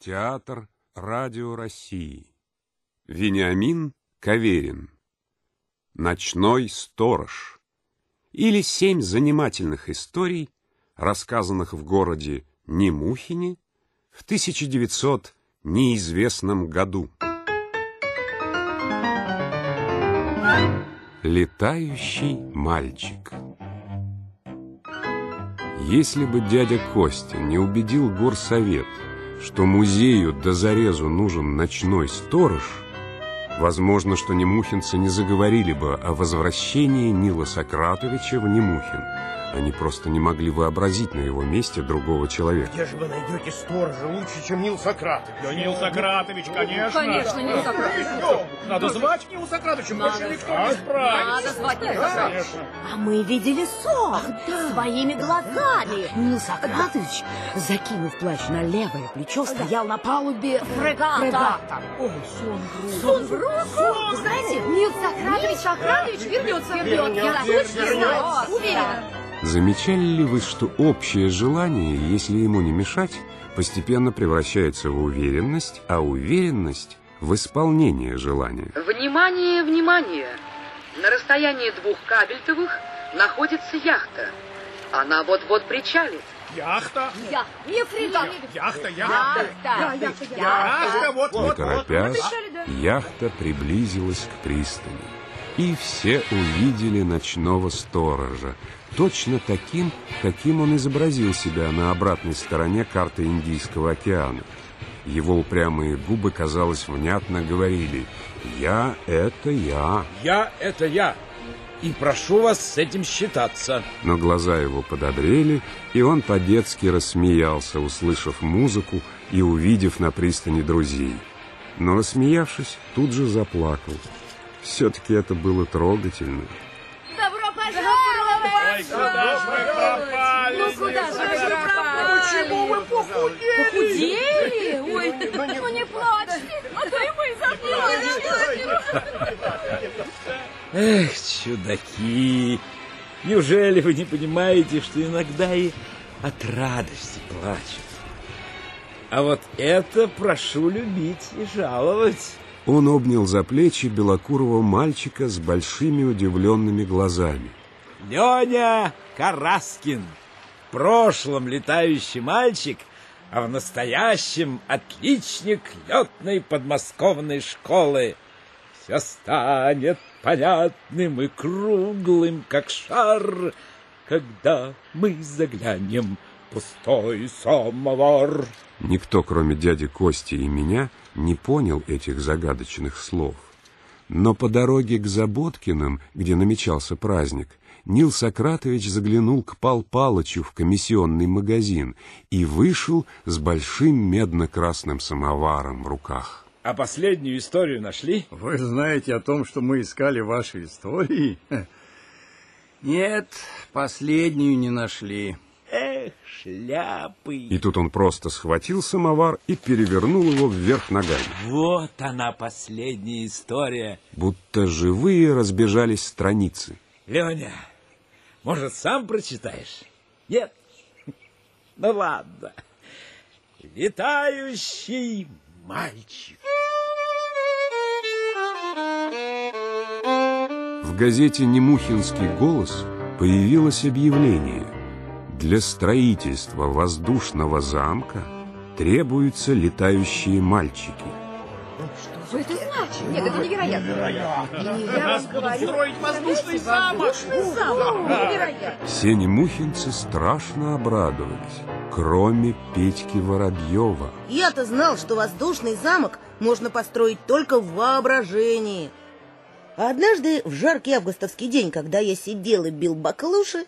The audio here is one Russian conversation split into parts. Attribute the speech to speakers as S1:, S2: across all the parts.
S1: Театр Радио России. Вениамин Каверин. Ночной сторож. Или семь занимательных историй, рассказанных в городе Немухине в 1900 неизвестном году. Летающий мальчик. Если бы дядя Костя не убедил горсовет, что музею до зарезу нужен ночной сторож, возможно, что немухинцы не заговорили бы о возвращении Нила Сократовича в Немухин – они просто не могли вообразить на его месте другого человека.
S2: Где же вы найдете сторожа лучше, чем Нил Сократович?
S3: Да Нил Сократович, конечно.
S4: Конечно, Нил Сократович.
S3: Надо звать Нил Сократовича, больше никто не справится.
S4: Надо звать Нил Сократовича.
S5: А мы видели сон своими глазами.
S6: Нил Сократович, закинув плащ на левое плечо, стоял на палубе
S5: Фрегата.
S6: фрегата.
S5: Ой, сон грустный. Сон грустный? Знаете, Нил Сократович, Сократович вернется. Вернется. Я точно знаю. Уверена.
S1: Замечали ли вы, что общее желание, если ему не мешать, постепенно превращается в уверенность, а уверенность в исполнение желания?
S7: Внимание, внимание! На расстоянии двух кабельтовых находится яхта. Она вот-вот причалит.
S3: Яхта?
S5: Я. Не фрегат.
S3: Яхта, яхта.
S5: Яхта.
S3: Яхта, вот,
S1: Не
S3: вот, вот.
S1: торопясь, яхта приблизилась к пристани. И все увидели ночного сторожа, точно таким, каким он изобразил себя на обратной стороне карты Индийского океана. Его упрямые губы, казалось, внятно говорили «Я — это я».
S8: Я — это я. И прошу вас с этим считаться.
S1: Но глаза его подобрели, и он по-детски рассмеялся, услышав музыку и увидев на пристани друзей. Но, рассмеявшись, тут же заплакал. Все-таки это было трогательно.
S3: Ой, куда ж вы пропали?
S5: Ну куда же вы пропали?
S2: Почему вы похудели?
S5: Похудели? Ой, ну не плачьте, а то и мы заплачем.
S8: Эх, чудаки! Неужели вы не понимаете, что иногда и от радости плачут? А вот это прошу любить и жаловать.
S1: Он обнял за плечи белокурого мальчика с большими удивленными глазами.
S8: Леня Караскин. В прошлом летающий мальчик, а в настоящем отличник летной подмосковной школы. Все станет понятным и круглым, как шар, когда мы заглянем в пустой самовар.
S1: Никто, кроме дяди Кости и меня, не понял этих загадочных слов. Но по дороге к Заботкиным, где намечался праздник, Нил Сократович заглянул к Пал Палычу в комиссионный магазин и вышел с большим медно-красным самоваром в руках.
S8: А последнюю историю нашли?
S9: Вы знаете о том, что мы искали ваши истории? Нет, последнюю не нашли.
S8: Эх, шляпы.
S1: И тут он просто схватил самовар и перевернул его вверх ногами.
S8: Вот она, последняя история.
S1: Будто живые разбежались страницы.
S8: Леня, может, сам прочитаешь? Нет? Ну ладно. Летающий мальчик.
S1: В газете «Немухинский голос» появилось объявление. Для строительства воздушного замка требуются летающие мальчики.
S4: Что это значит? Нет, это невероятно.
S3: Нас будут строить воздушный замок.
S4: Воздушный замок. Невероятно.
S1: Все немухинцы страшно обрадовались, кроме Петьки Воробьева.
S10: Я-то знал, что воздушный замок можно построить только в воображении. А однажды, в жаркий августовский день, когда я сидел и бил баклуши,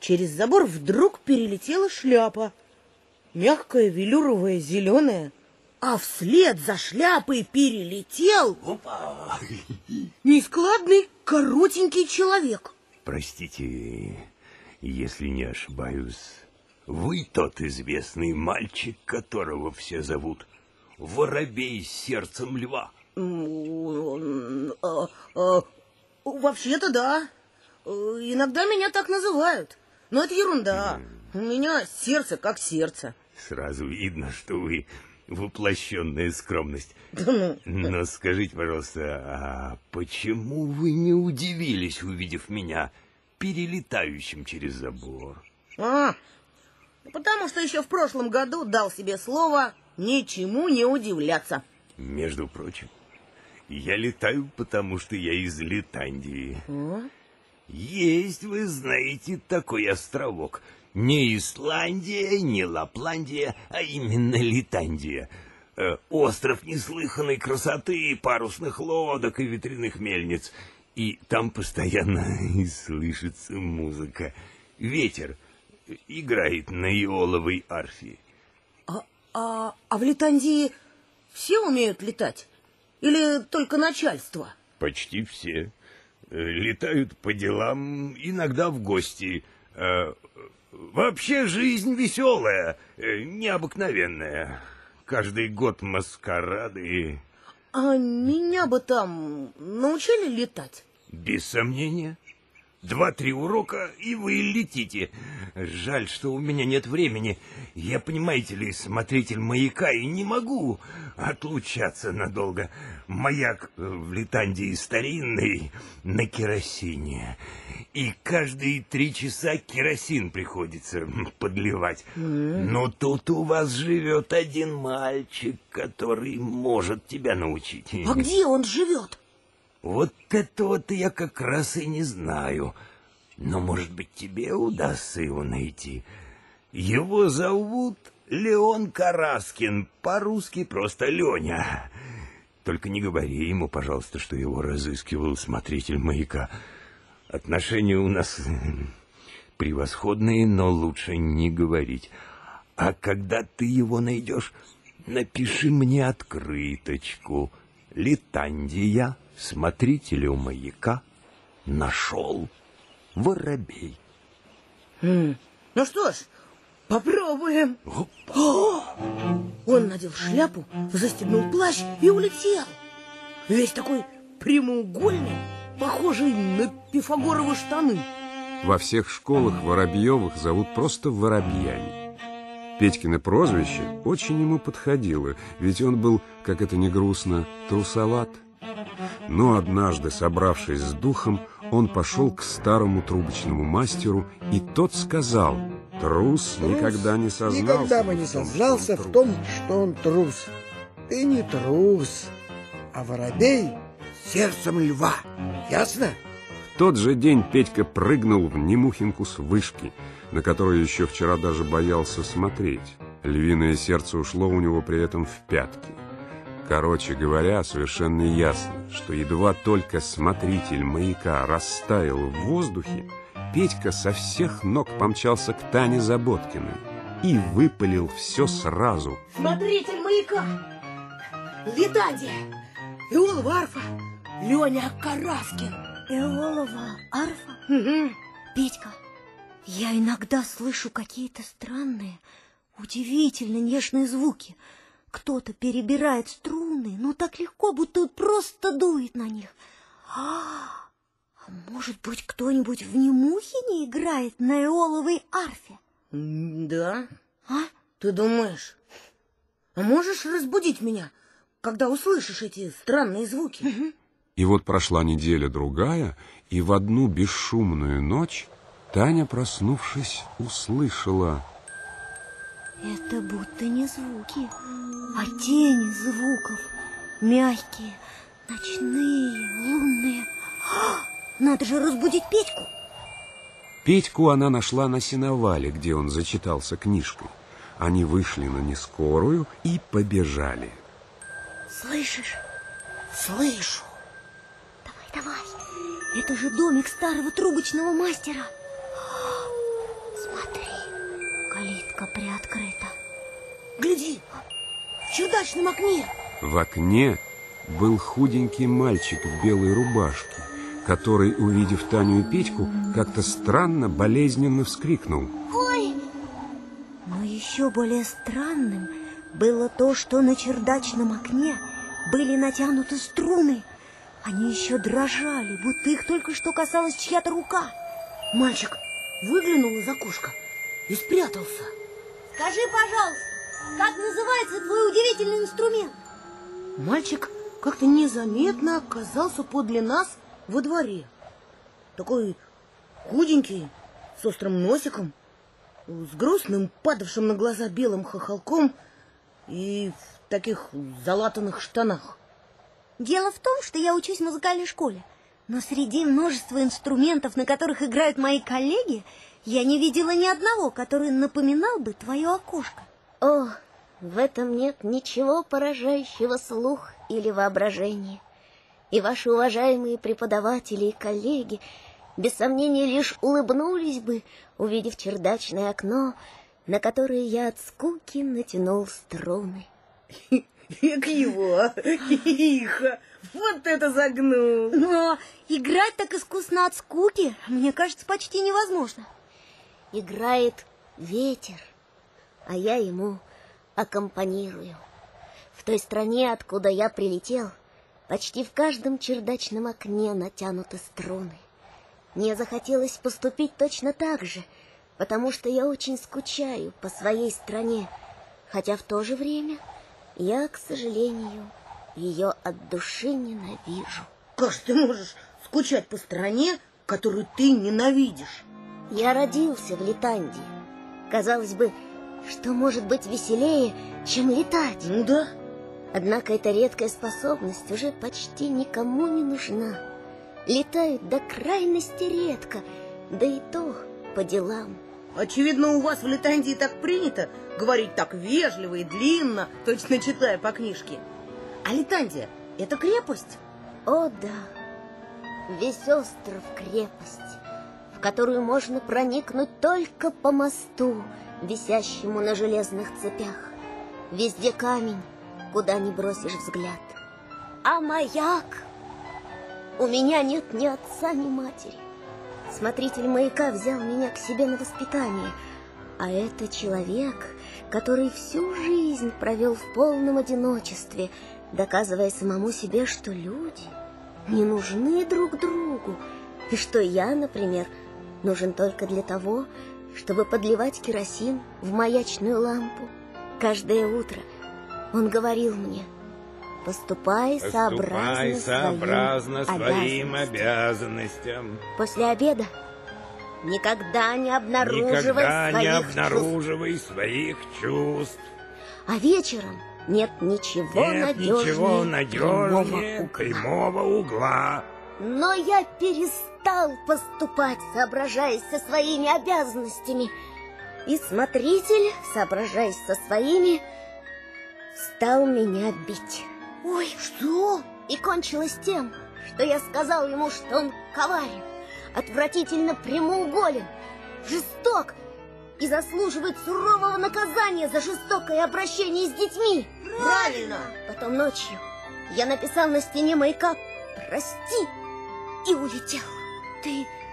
S10: через забор вдруг перелетела шляпа. Мягкая, велюровая, зеленая. А вслед за шляпой перелетел нескладный, коротенький человек.
S11: Простите, если не ошибаюсь, вы тот известный мальчик, которого все зовут Воробей с сердцем льва.
S10: М, а, а, Вообще-то да. Э, Иногда меня так называют. Но это ерунда. У меня сердце как сердце.
S11: Сразу видно, что вы воплощенная скромность. Но скажите, пожалуйста, а почему вы не удивились, увидев меня перелетающим через забор?
S10: А, потому что еще в прошлом году дал себе слово ничему не удивляться.
S11: Между прочим, я летаю, потому что я из Литандии.
S10: А?
S11: Есть, вы знаете, такой островок. Не Исландия, не Лапландия, а именно Литандия. Э, остров неслыханной красоты, парусных лодок и ветряных мельниц. И там постоянно слышится музыка. Ветер играет на иоловой арфе.
S10: А, а, а в Литандии все умеют летать? Или только начальство?
S11: Почти все. Э, летают по делам, иногда в гости. Вообще жизнь веселая, э, необыкновенная. Каждый год маскарады.
S10: А меня бы там научили летать?
S11: Без сомнения. Два-три урока, и вы летите. Жаль, что у меня нет времени. Я, понимаете ли, смотритель маяка, и не могу отлучаться надолго. Маяк в Литандии старинный, на керосине. И каждые три часа керосин приходится подливать. Но тут у вас живет один мальчик, который может тебя научить.
S10: А где он живет?
S11: Вот этого-то я как раз и не знаю. Но, может быть, тебе удастся его найти. Его зовут Леон Караскин, по-русски просто Леня. Только не говори ему, пожалуйста, что его разыскивал смотритель маяка. Отношения у нас превосходные, но лучше не говорить. А когда ты его найдешь, напиши мне открыточку. Литандия смотрителю маяка нашел воробей.
S10: Хм. Ну что ж, попробуем. О! Он надел шляпу, застегнул плащ и улетел. Весь такой прямоугольный, похожий на пифагоровы штаны.
S1: Во всех школах Воробьевых зовут просто Воробьяне. Петькино прозвище очень ему подходило, ведь он был, как это не грустно, трусоват. Но однажды, собравшись с духом, он пошел к старому трубочному мастеру, и тот сказал, трус, трус никогда не сознался.
S2: Никогда бы не сознался в том, что он трус. Ты не трус, а воробей сердцем льва. Ясно?
S1: В тот же день Петька прыгнул в Немухинку с вышки, на которую еще вчера даже боялся смотреть. Львиное сердце ушло у него при этом в пятки. Короче говоря, совершенно ясно, что едва только смотритель маяка растаял в воздухе, Петька со всех ног помчался к Тане Заботкиной и выпалил все сразу.
S10: Смотритель маяка! Летандия! Иолова арфа! Леня Караскин!
S12: Иолова арфа?
S10: Угу.
S12: Петька, я иногда слышу какие-то странные, удивительно нежные звуки – кто-то перебирает струны, ну так легко, будто просто дует на них. А, а может быть, кто-нибудь в Немухине играет на эоловой арфе?
S10: Да.
S12: А?
S10: Ты думаешь? А можешь разбудить меня, когда услышишь эти странные звуки?
S1: И вот прошла неделя-другая, и в одну бесшумную ночь Таня, проснувшись, услышала...
S12: Это будто не звуки, а тени звуков. Мягкие, ночные, лунные. А, надо же разбудить Петьку.
S1: Петьку она нашла на сеновале, где он зачитался книжкой. Они вышли на нескорую и побежали.
S12: Слышишь?
S10: Слышу.
S12: Давай, давай. Это же домик старого трубочного мастера. Смотри, калитка приоткрыта.
S10: Гляди, в чердачном окне.
S1: В окне был худенький мальчик в белой рубашке, который, увидев Таню и Петьку, как-то странно, болезненно вскрикнул.
S12: Ой! Но еще более странным было то, что на чердачном окне были натянуты струны. Они еще дрожали, будто их только что касалась чья-то рука.
S10: Мальчик выглянул из окошка и спрятался.
S12: Скажи, пожалуйста, как называется твой удивительный
S5: инструмент.
S10: Мальчик как-то незаметно оказался подле нас во дворе. Такой худенький, с острым носиком, с грустным, падавшим на глаза белым хохолком и в таких залатанных штанах.
S5: Дело в том, что я учусь в музыкальной школе. Но среди множества инструментов, на которых играют мои коллеги, я не видела ни одного, который напоминал бы твое окошко.
S12: О, в этом нет ничего поражающего слух или воображения. И ваши уважаемые преподаватели и коллеги без сомнения лишь улыбнулись бы, увидев чердачное окно, на которое я от скуки натянул струны.
S10: К его, тихо, вот это загнул.
S5: Но играть так искусно от скуки, мне кажется, почти невозможно.
S12: Играет ветер, а я ему аккомпанирую. В той стране, откуда я прилетел, почти в каждом чердачном окне натянуты струны. Мне захотелось поступить точно так же, потому что я очень скучаю по своей стране, хотя в то же время я, к сожалению, ее от души ненавижу.
S10: Как же ты можешь скучать по стране, которую ты ненавидишь?
S12: Я родился в Литандии. Казалось бы, что может быть веселее, чем летать?
S10: Ну да.
S12: Однако эта редкая способность уже почти никому не нужна. Летают до крайности редко, да и то по делам.
S10: Очевидно, у вас в Литандии так принято говорить так вежливо и длинно, точно читая по книжке. А Литандия — это крепость?
S12: О, да. Весь остров — крепость, в которую можно проникнуть только по мосту, висящему на железных цепях. Везде камень, куда не бросишь взгляд. А маяк? У меня нет ни отца, ни матери. Смотритель маяка взял меня к себе на воспитание, а это человек, который всю жизнь провел в полном одиночестве, доказывая самому себе, что люди не нужны друг другу, и что я, например, нужен только для того, чтобы подливать керосин в маячную лампу. Каждое утро он говорил мне, поступай сообразно,
S11: Поступай сообразно
S12: своим,
S11: своим обязанностям.
S12: После обеда никогда не обнаруживай
S11: Никогда
S12: своих
S11: не
S12: чувств.
S11: обнаруживай своих чувств.
S12: А вечером нет ничего
S11: Нет
S12: надежнее
S11: ничего
S12: прямого угла.
S11: прямого угла.
S12: Но я перестал поступать, соображаясь со своими обязанностями. И смотритель, соображаясь со своими, стал меня бить.
S5: Ой, что?
S12: И кончилось тем, что я сказал ему, что он коварен, отвратительно прямоуголен, жесток и заслуживает сурового наказания за жестокое обращение с детьми.
S10: Правильно!
S12: Потом ночью я написал на стене маяка «Прости» и улетел.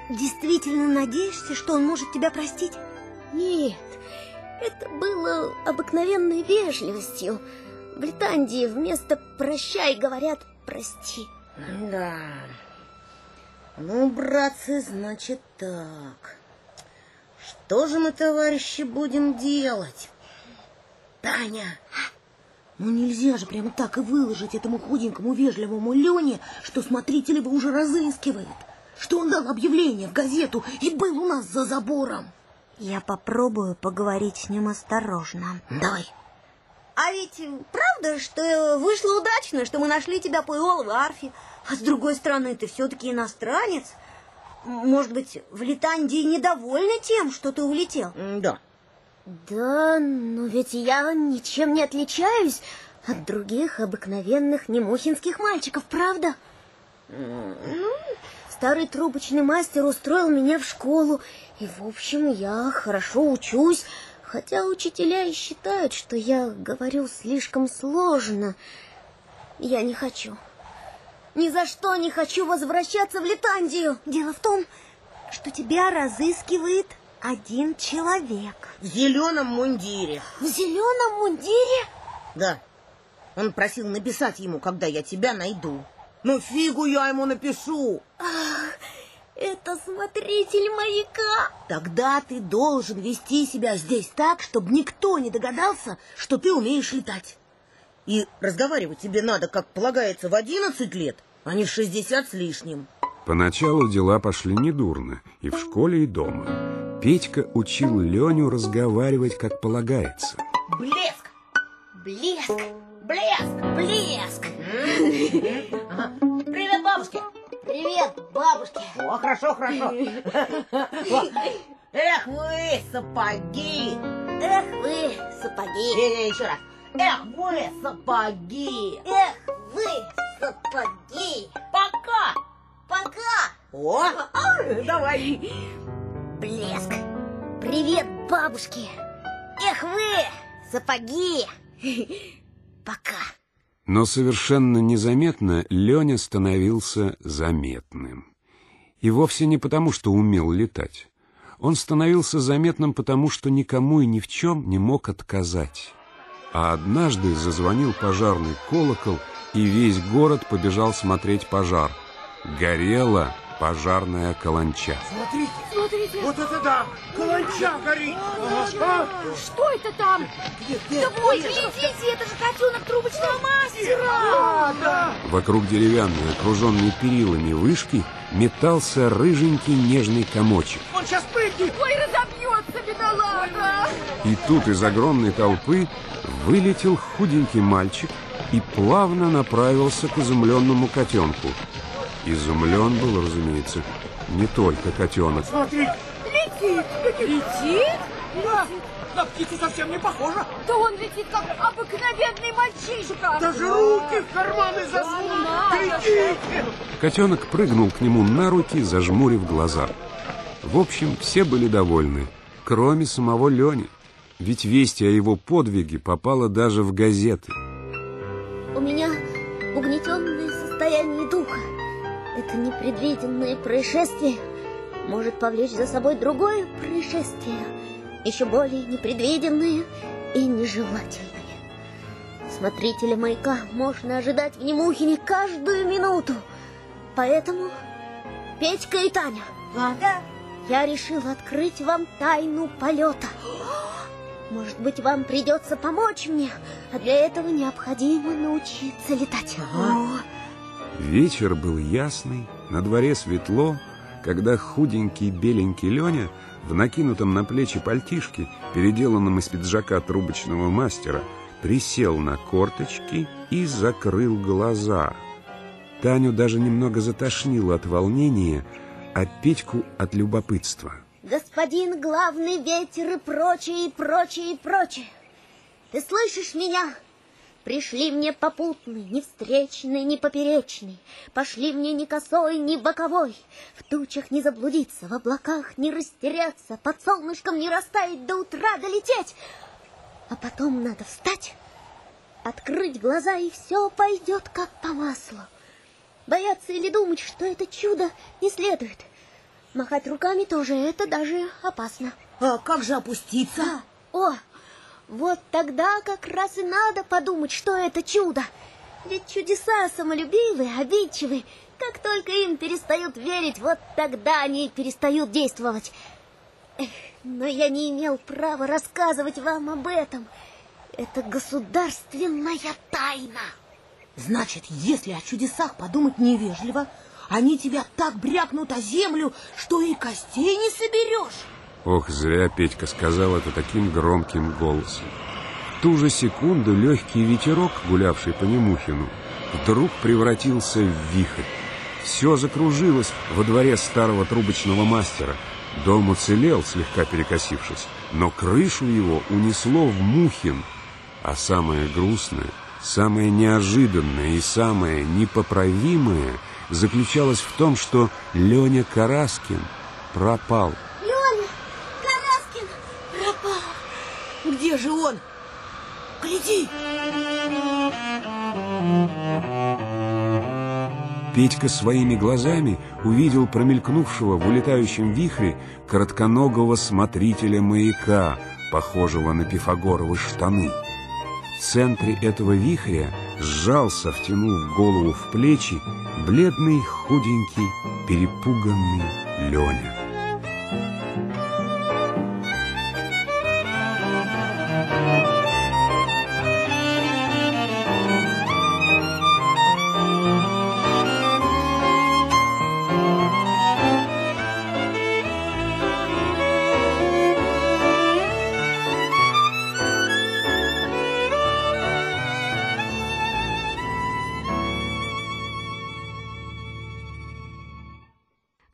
S5: Действительно надеешься, что он может тебя простить?
S12: Нет, это было обыкновенной вежливостью. В Британдии вместо «прощай» говорят «прости».
S10: Да. Ну, братцы, значит так. Что же мы, товарищи, будем делать? Таня! Ну нельзя же прямо так и выложить этому худенькому вежливому Лене, что смотритель его уже разыскивает, что он дал объявление в газету и был у нас за забором.
S5: Я попробую поговорить с ним осторожно.
S10: Давай.
S5: А ведь правда, что вышло удачно, что мы нашли тебя по Иоловой арфе, а с другой стороны, ты все-таки иностранец. Может быть, в Литандии недовольны тем, что ты улетел?
S10: Да.
S12: Да, но ведь я ничем не отличаюсь от других обыкновенных немухинских мальчиков, правда? Ну, старый трубочный мастер устроил меня в школу, и, в общем, я хорошо учусь, хотя учителя и считают, что я говорю слишком сложно. Я не хочу. Ни за что не хочу возвращаться в Литандию.
S5: Дело в том, что тебя разыскивает один человек.
S10: В зеленом мундире.
S12: В зеленом мундире?
S10: Да. Он просил написать ему, когда я тебя найду. Ну, фигу я ему напишу.
S12: Это смотритель маяка.
S10: Тогда ты должен вести себя здесь так, чтобы никто не догадался, что ты умеешь летать. И разговаривать тебе надо, как полагается, в одиннадцать лет, а не в шестьдесят с лишним.
S1: Поначалу дела пошли недурно, и в школе, и дома. Петька учил Леню разговаривать, как полагается.
S10: Блеск! Блеск! Блеск! Блеск! Бабушке! О, хорошо, хорошо. Эх вы, сапоги!
S12: Эх вы, сапоги!
S10: Не, еще раз. Эх вы, сапоги!
S12: Эх вы, сапоги!
S10: Пока!
S12: Пока!
S10: О, давай!
S12: Блеск! Привет, бабушки! Эх вы, сапоги! Пока!
S1: Но совершенно незаметно Леня становился заметным. И вовсе не потому, что умел летать. Он становился заметным потому, что никому и ни в чем не мог отказать. А однажды зазвонил пожарный колокол, и весь город побежал смотреть пожар. Горела пожарная каланча.
S3: Смотрите,
S4: Смотрите.
S3: вот это да! Каланча горит! Ага.
S4: Что это там?
S3: Где, где?
S4: Да вот, глядите, это же котенок трубочного мастера.
S3: А, да!
S1: Вокруг деревянной, окруженной перилами вышки, метался рыженький нежный комочек.
S3: Он сейчас прыгнет!
S4: Ой, разобьется, бедолага.
S1: И тут из огромной толпы вылетел худенький мальчик и плавно направился к изумленному котенку. Изумлен был, разумеется, не только котенок.
S3: Смотри!
S4: Летит. Летит?
S3: Да! На птицу совсем не похоже!
S4: Да он летит, как обыкновенный мальчишка.
S3: Даже руки в карманы засунул! Глядите!
S1: Котенок прыгнул к нему на руки, зажмурив глаза. В общем, все были довольны, кроме самого Лени. Ведь весть о его подвиге попала даже в газеты.
S12: Непредвиденное происшествие может повлечь за собой другое происшествие, еще более непредвиденное и нежелательное. Смотрителя маяка можно ожидать в Немухине каждую минуту. Поэтому, Петька и Таня,
S10: Да.
S12: я решила открыть вам тайну полета. Может быть, вам придется помочь мне, а для этого необходимо научиться летать.
S1: Вечер был ясный, на дворе светло, когда худенький беленький Леня в накинутом на плечи пальтишке, переделанном из пиджака трубочного мастера, присел на корточки и закрыл глаза. Таню даже немного затошнило от волнения, а Петьку от любопытства.
S12: Господин главный ветер и прочее, и прочее, и прочее. Ты слышишь меня? Пришли мне попутный, ни встречный, ни поперечный. Пошли мне ни косой, ни боковой. В тучах не заблудиться, в облаках не растеряться, под солнышком не растаять до утра долететь. А потом надо встать, открыть глаза, и все пойдет как по маслу. Бояться или думать, что это чудо, не следует. Махать руками тоже это даже опасно.
S10: А как же опуститься?
S12: О, вот тогда как раз и надо подумать, что это чудо. Ведь чудеса самолюбивые, обидчивые. Как только им перестают верить, вот тогда они перестают действовать. Эх, но я не имел права рассказывать вам об этом. Это государственная тайна.
S10: Значит, если о чудесах подумать невежливо, они тебя так брякнут о землю, что и костей не соберешь.
S1: Ох, зря Петька сказал это таким громким голосом. В ту же секунду легкий ветерок, гулявший по Немухину, вдруг превратился в вихрь. Все закружилось во дворе старого трубочного мастера. Дом уцелел, слегка перекосившись, но крышу его унесло в Мухин. А самое грустное, самое неожиданное и самое непоправимое заключалось в том, что Леня Караскин пропал.
S12: Леня, Караскин пропал.
S10: Где же он? Гляди!
S1: Петька своими глазами увидел промелькнувшего в улетающем вихре коротконогого смотрителя маяка, похожего на пифагоровы штаны. В центре этого вихря сжался, втянув голову в плечи, бледный, худенький, перепуганный Леня.